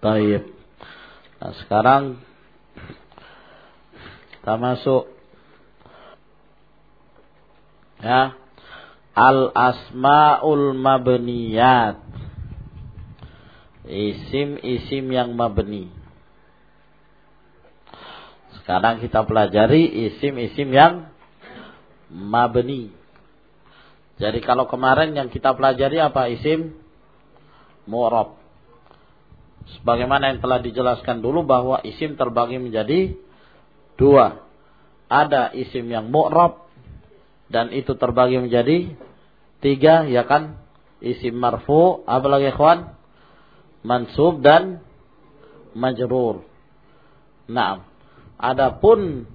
Taib. Nah, sekarang kita masuk. Ya. Al asmaul mabniyat. Isim-isim yang mabni. Sekarang kita pelajari isim-isim yang mabni. Jadi kalau kemarin yang kita pelajari apa? Isim mu'rab sebagaimana yang telah dijelaskan dulu bahwa isim terbagi menjadi dua. Ada isim yang mu'rab dan itu terbagi menjadi tiga ya kan? Isim marfu apalagi ikhwan? Mansub dan majrur. Nah adapun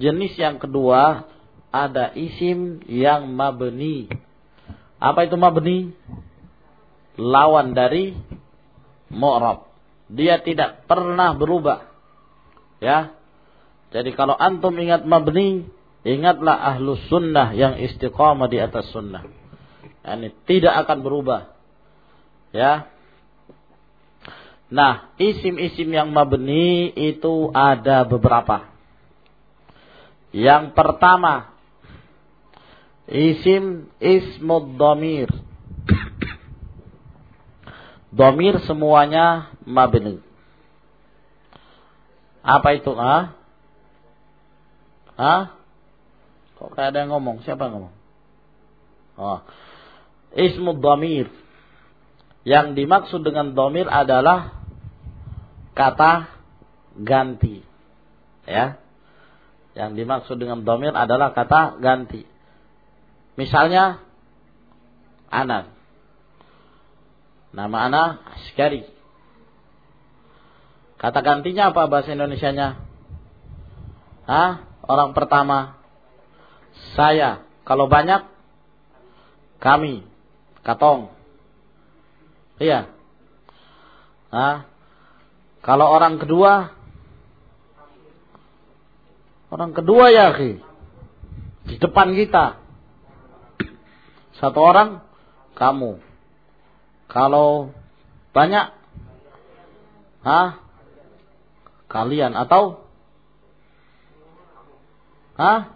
jenis yang kedua ada isim yang mabni. Apa itu mabni? Lawan dari mu'rab dia tidak pernah berubah ya jadi kalau antum ingat mabni Ingatlah ahlu sunnah yang istiqamah di atas sunnah. Yani tidak akan berubah. Ya. Nah, isim-isim yang mabni itu ada beberapa. Yang pertama, isim ismud domir. Domir semuanya mabni. Apa itu? Ah? Ah? Kok kayak ada yang ngomong? Siapa yang ngomong? Oh. Ismu dhamir. Yang dimaksud dengan dhamir adalah kata ganti. Ya. Yang dimaksud dengan dhamir adalah kata ganti. Misalnya anak. Nama anak Askari. Kata gantinya apa bahasa Indonesianya? Hah? Orang pertama saya. Kalau banyak, kami. Katong. Iya. Nah, kalau orang kedua, orang kedua ya, khi. di depan kita. Satu orang, kamu. Kalau banyak, Hah? Kalian atau Hah?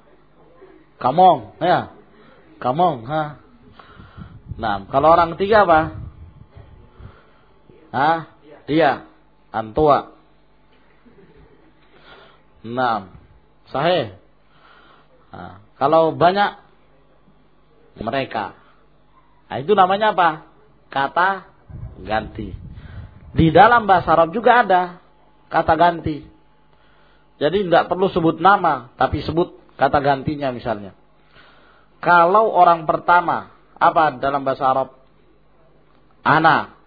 Kamong, ya. Kamong, ha. Nah, kalau orang ketiga apa? Hah? Dia. Antua. Nah, sahih. Nah, kalau banyak mereka. Nah, itu namanya apa? Kata ganti. Di dalam bahasa Arab juga ada kata ganti. Jadi tidak perlu sebut nama, tapi sebut kata gantinya misalnya. Kalau orang pertama, apa dalam bahasa Arab? Ana.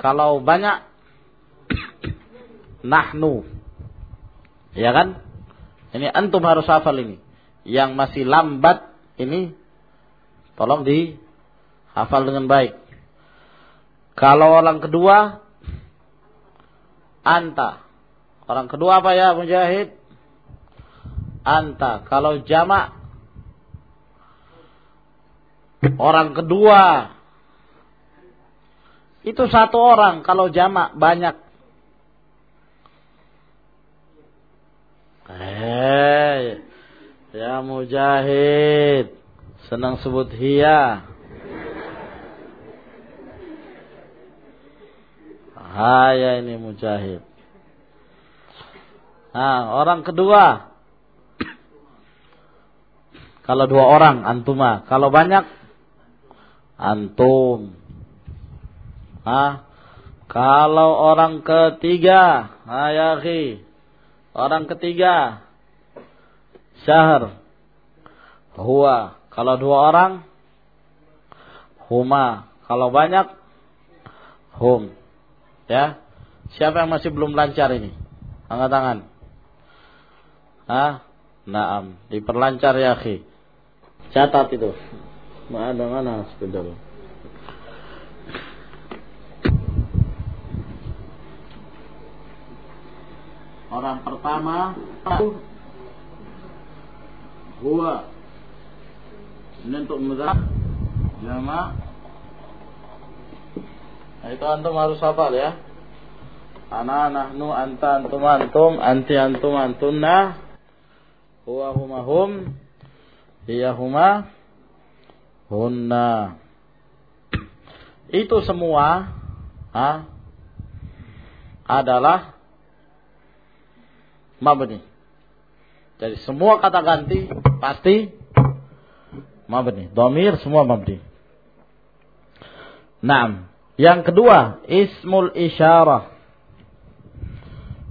Kalau banyak, nahnu. Ya kan? Ini antum harus hafal ini. Yang masih lambat ini, tolong di hafal dengan baik. Kalau orang kedua, anta. Orang kedua apa ya Mujahid? anta. Kalau jamak orang kedua itu satu orang. Kalau jamak banyak. Eh, ya mujahid, senang sebut hiya. Haya ini mujahid. Nah, orang kedua kalau dua orang antuma, kalau banyak antum. Hah? Kalau orang ketiga, ayahi. Orang ketiga syahr. Huwa. Kalau dua orang huma. Kalau banyak hum. Ya. Siapa yang masih belum lancar ini? Angkat tangan. Hah? Naam, diperlancar ya, akhi. Catat itu. Ada mana sepeda Orang pertama Gua Ini untuk mudhaf Jama Nah itu antum harus hafal ya Ana nahnu anta antum antum anti antum antunna huwa huma hum hiya huma hunna. Itu semua ha, adalah mabni. Jadi semua kata ganti pasti mabni. Domir semua mabni. Naam. Yang kedua, ismul isyarah.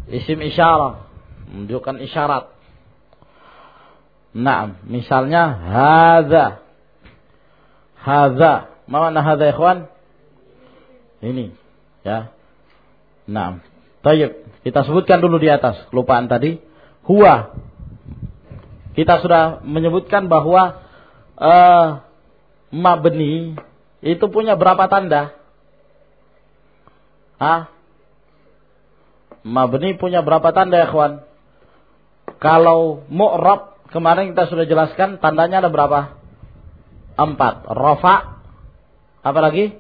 Isim isyarah. Menunjukkan isyarat. Naam. Misalnya, hadha. Hadha. Mana hadha ikhwan? Ini. Ya. Naam. Tayyib. Kita sebutkan dulu di atas. Kelupaan tadi. Huwa. Kita sudah menyebutkan bahwa uh, mabni itu punya berapa tanda? Ah? Mabni punya berapa tanda ya kawan? Kalau mu'rab kemarin kita sudah jelaskan tandanya ada berapa? Empat. Rafa. Apa lagi?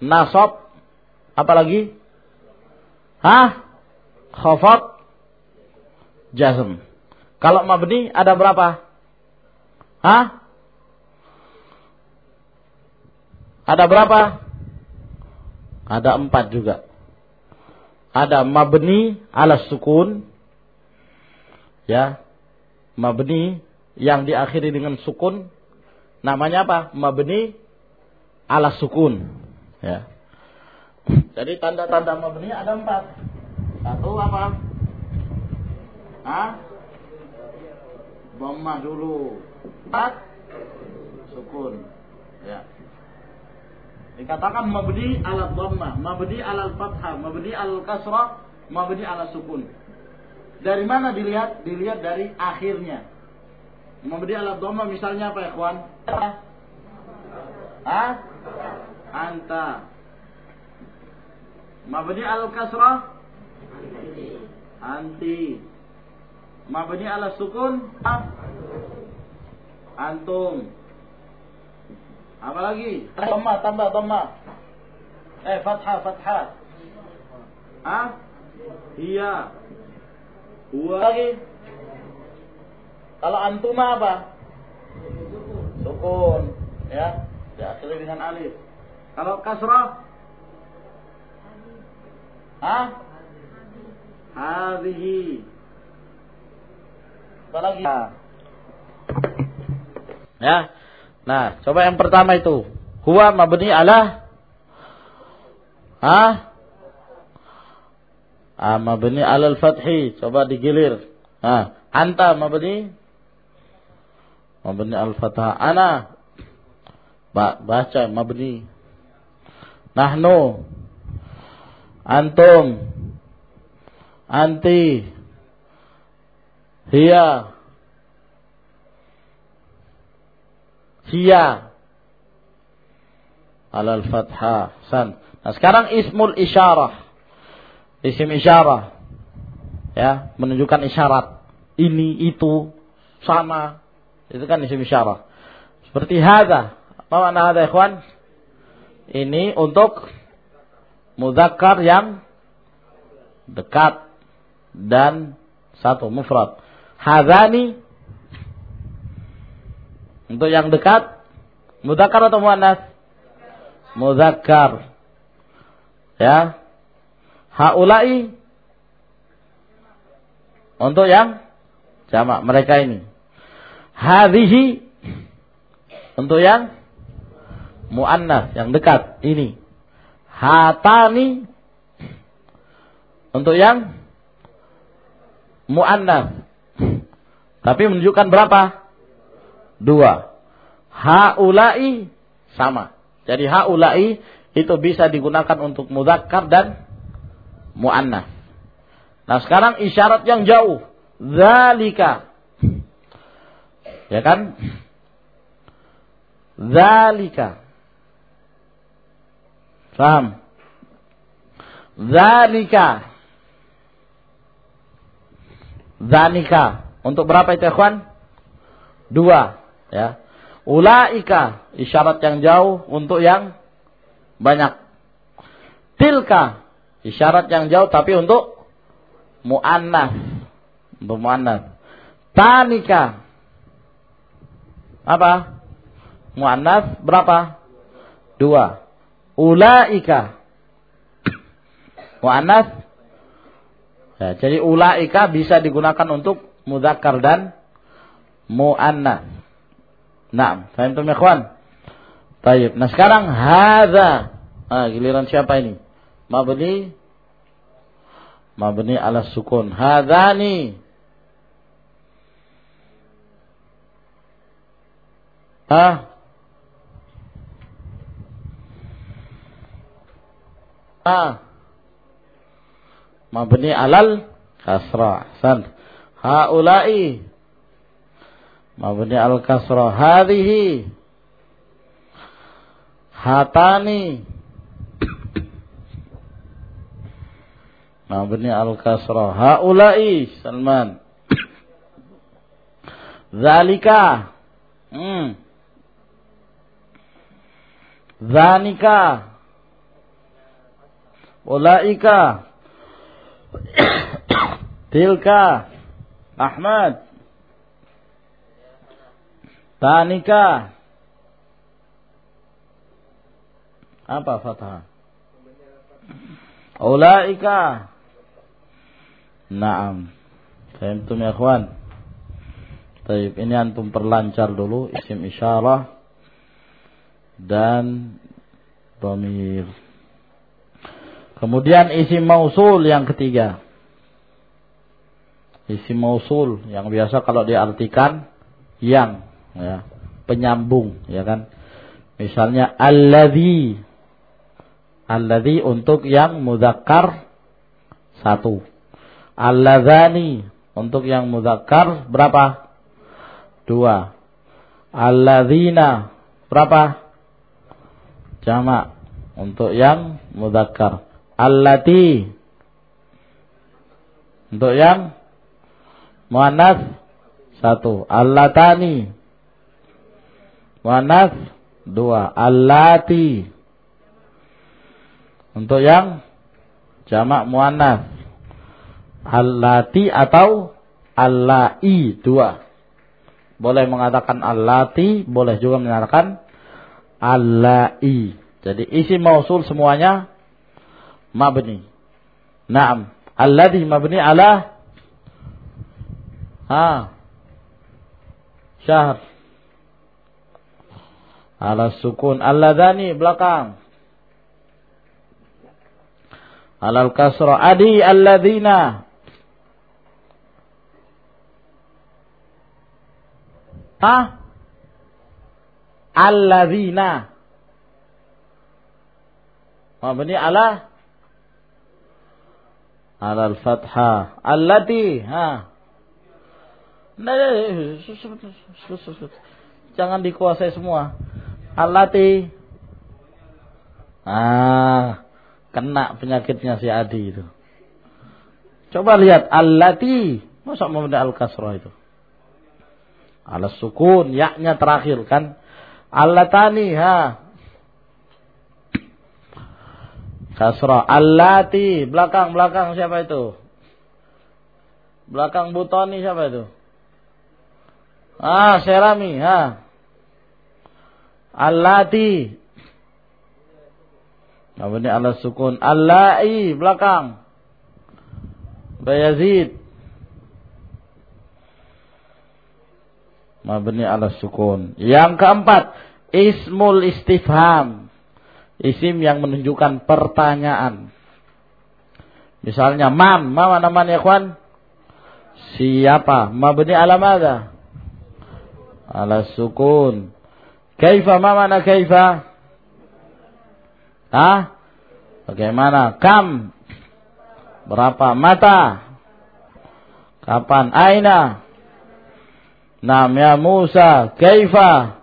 Nasab. Apa lagi? Hah? Khafat. Jazm. Kalau mabni ada berapa? Hah? Ada berapa? Ada empat juga. Ada mabni ala sukun. Ya. Mabni yang diakhiri dengan sukun. Namanya apa? Mabni ala sukun. Ya. Jadi tanda-tanda mabni ada empat. Satu apa? Hah? Bomma dulu. Empat. Sukun. Ya. Dikatakan mabdi ala dhamma, mabdi ala fathah, mabdi ala kasrah, mabdi ala sukun. Dari mana dilihat? Dilihat dari akhirnya. Mabdi ala dhamma misalnya apa ya, kawan? Ah? Anta. Mabdi al kasrah? Anti. Mabdi ala sukun? Antum. Apa lagi? Dhamma, tambah dhamma. Eh, fathah, fathah. Ah? Iya. Dua lagi. Kalau antuma apa? Sukun. Ya. Diakhiri dengan alif. Kalau kasrah? Hah? Hadhihi. Apa lagi? Ya. Nah, coba yang pertama itu. Huwa mabni ala Ah? Ah, mabni ala al-fathi. Coba digilir. Ah, anta mabni mabni al-fathah. Ana ba baca mabni. Nahnu antum anti hiya Hiya. Alal fathah. San. Nah sekarang ismul isyarah. Isim isyarah. Ya, menunjukkan isyarat. Ini, itu, sama. Itu kan isim isyarah. Seperti hadha. Apa makna hadha ikhwan? Ini untuk muzakkar yang dekat dan satu mufrad. Hadani untuk yang dekat muzakkar atau muannas? Muzakkar. Ya. Haulai untuk yang jamak mereka ini. Hadhihi untuk yang muannas yang dekat ini. Hatani untuk yang muannas. Tapi menunjukkan berapa? Dua. Haulai sama. Jadi haulai itu bisa digunakan untuk muzakkar dan muannas. Nah, sekarang isyarat yang jauh. Zalika. Ya kan? Zalika. Paham? Zalika. Zanika. Untuk berapa itu, ikhwan? Dua ya ulaika isyarat yang jauh untuk yang banyak tilka Isyarat yang jauh tapi untuk mu'annas. Untuk mu'annas. Tanika. Apa? Mu'annas berapa? Dua. Ulaika. Mu'annas. Ya, jadi ulaika bisa digunakan untuk mudzakkar dan mu'annas. Faham tuh ikhwan? Baik. Nah, sekarang hadza. Ah, giliran siapa ini? Mabni mabni ala sukun. Hadzani. Ah. Ah. Mabni alal kasra. San. Haula'i. Mabni al kasra. Hadhihi. Hatani. Mabni al kasra. Haula'i Salman. Zalika. Hmm. Zanika. Ulaika. Tilka. Ahmad. Tanika. Apa fathah? Ulaika. Naam. Fahimtum ya kawan? Taib, ini antum perlancar dulu isim isyarah dan domir. Kemudian isim mausul yang ketiga. Isim mausul yang biasa kalau diartikan yang ya, penyambung ya kan. Misalnya alladzi alladzi untuk yang muzakkar satu Alladzani untuk yang muzakkar berapa? Dua. Alladzina berapa? Jamak untuk yang muzakkar. Allati untuk yang muannas satu. Allatani muannas dua. Allati untuk yang jamak muannas Allati atau Allai dua. Boleh mengatakan Allati, boleh juga mengatakan Allai. Jadi isi mausul semuanya mabni. Naam. Alladhi mabni ala ha syahr ala sukun alladhani belakang alal kasra adi alladhina Ha? Alladzina. Mabni ala ala al-fathah. Allati, ha. Jangan dikuasai semua. Allati. Ah, kena penyakitnya si Adi itu. Coba lihat allati, masa mabni al-kasrah itu? Ala sukun, yaknya terakhir kan. Allatani ha. Kasra. Allati, belakang belakang siapa itu? Belakang butoni siapa itu? Ah, Serami, ha. Allati. Ini ala sukun? Allai, belakang. Bayazid. mabni ala sukun. Yang keempat, ismul istifham. Isim yang menunjukkan pertanyaan. Misalnya mam, mana namanya kawan? Siapa? Mabni ala mana? Ala sukun. Kaifa ma mana kaifa? Hah? Bagaimana? Kam? Berapa? Mata? Kapan? Aina? Naam ya Musa, kaifa?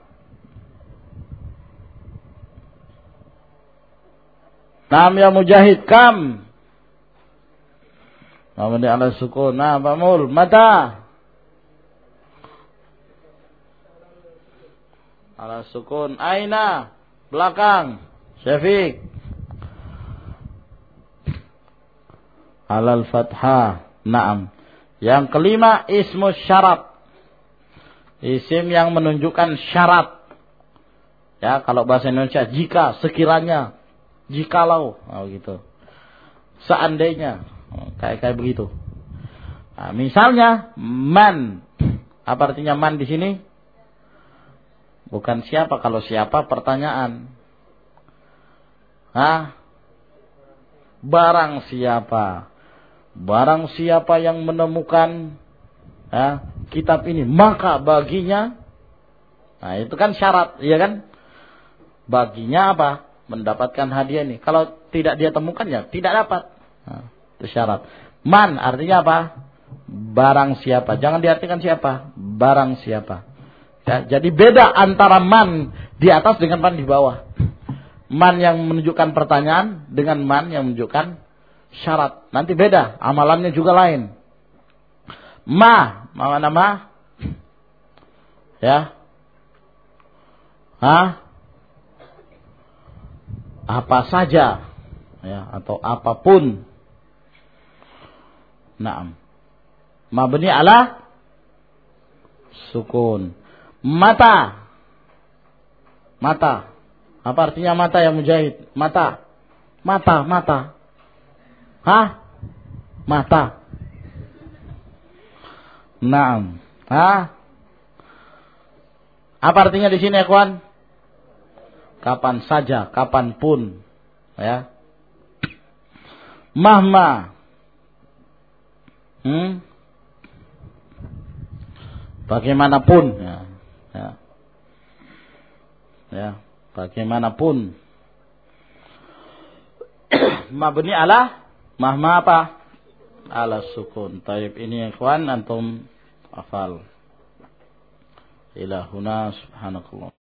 Naam ya Mujahid, kam? Ini ala sukun. Nah, Mul, mata? Ala sukun. Aina? Belakang. Syafiq. Alal fathah. Naam. Yang kelima ismu syarat. Isim yang menunjukkan syarat. Ya, kalau bahasa Indonesia jika, sekiranya, jikalau, oh gitu. Seandainya, oh, kayak kayak begitu. Nah, misalnya man. Apa artinya man di sini? Bukan siapa kalau siapa pertanyaan. Hah? Barang siapa? Barang siapa yang menemukan ya, kitab ini, maka baginya, nah itu kan syarat, iya kan? Baginya apa? Mendapatkan hadiah ini. Kalau tidak dia temukan ya tidak dapat. Nah, itu syarat. Man artinya apa? Barang siapa. Jangan diartikan siapa. Barang siapa. Ya, jadi beda antara man di atas dengan man di bawah. Man yang menunjukkan pertanyaan dengan man yang menunjukkan syarat. Nanti beda, amalannya juga lain. Ma, mana ma? Ya. Hah? Apa saja ya atau apa pun. Naam. Mabni ala sukun. Mata. Mata. Apa artinya mata yang mujahid? Mata. Mata, mata. Hah? Mata. Naam. Hah? Apa artinya di sini, kawan? Kapan saja, kapan pun. Ya. Mahma. Hmm? Bagaimanapun. Ya ya, ya bagaimanapun. Mabni ala mahma apa? Ala sukun. Taib ini ikhwan antum afal ila huna subhanakallah